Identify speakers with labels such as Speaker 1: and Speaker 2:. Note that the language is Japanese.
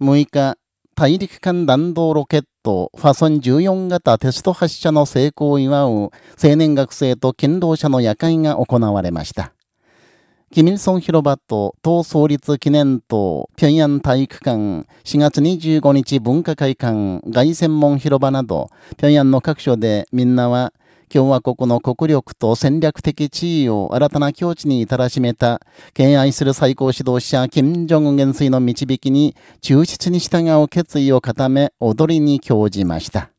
Speaker 1: 6日、大陸間弾道ロケットファソン14型テスト発射の成功を祝う青年学生と勤労者の夜会が行われました。キミルソン広場と党創立記念塔、平壌体育館、4月25日文化会館、外専門広場など、平壌の各所でみんなは共和国の国力と戦略的地位を新たな境地に至らしめた、敬愛する最高指導者、金正恩元帥の導きに忠実に従う決意を固め、踊りに興じました。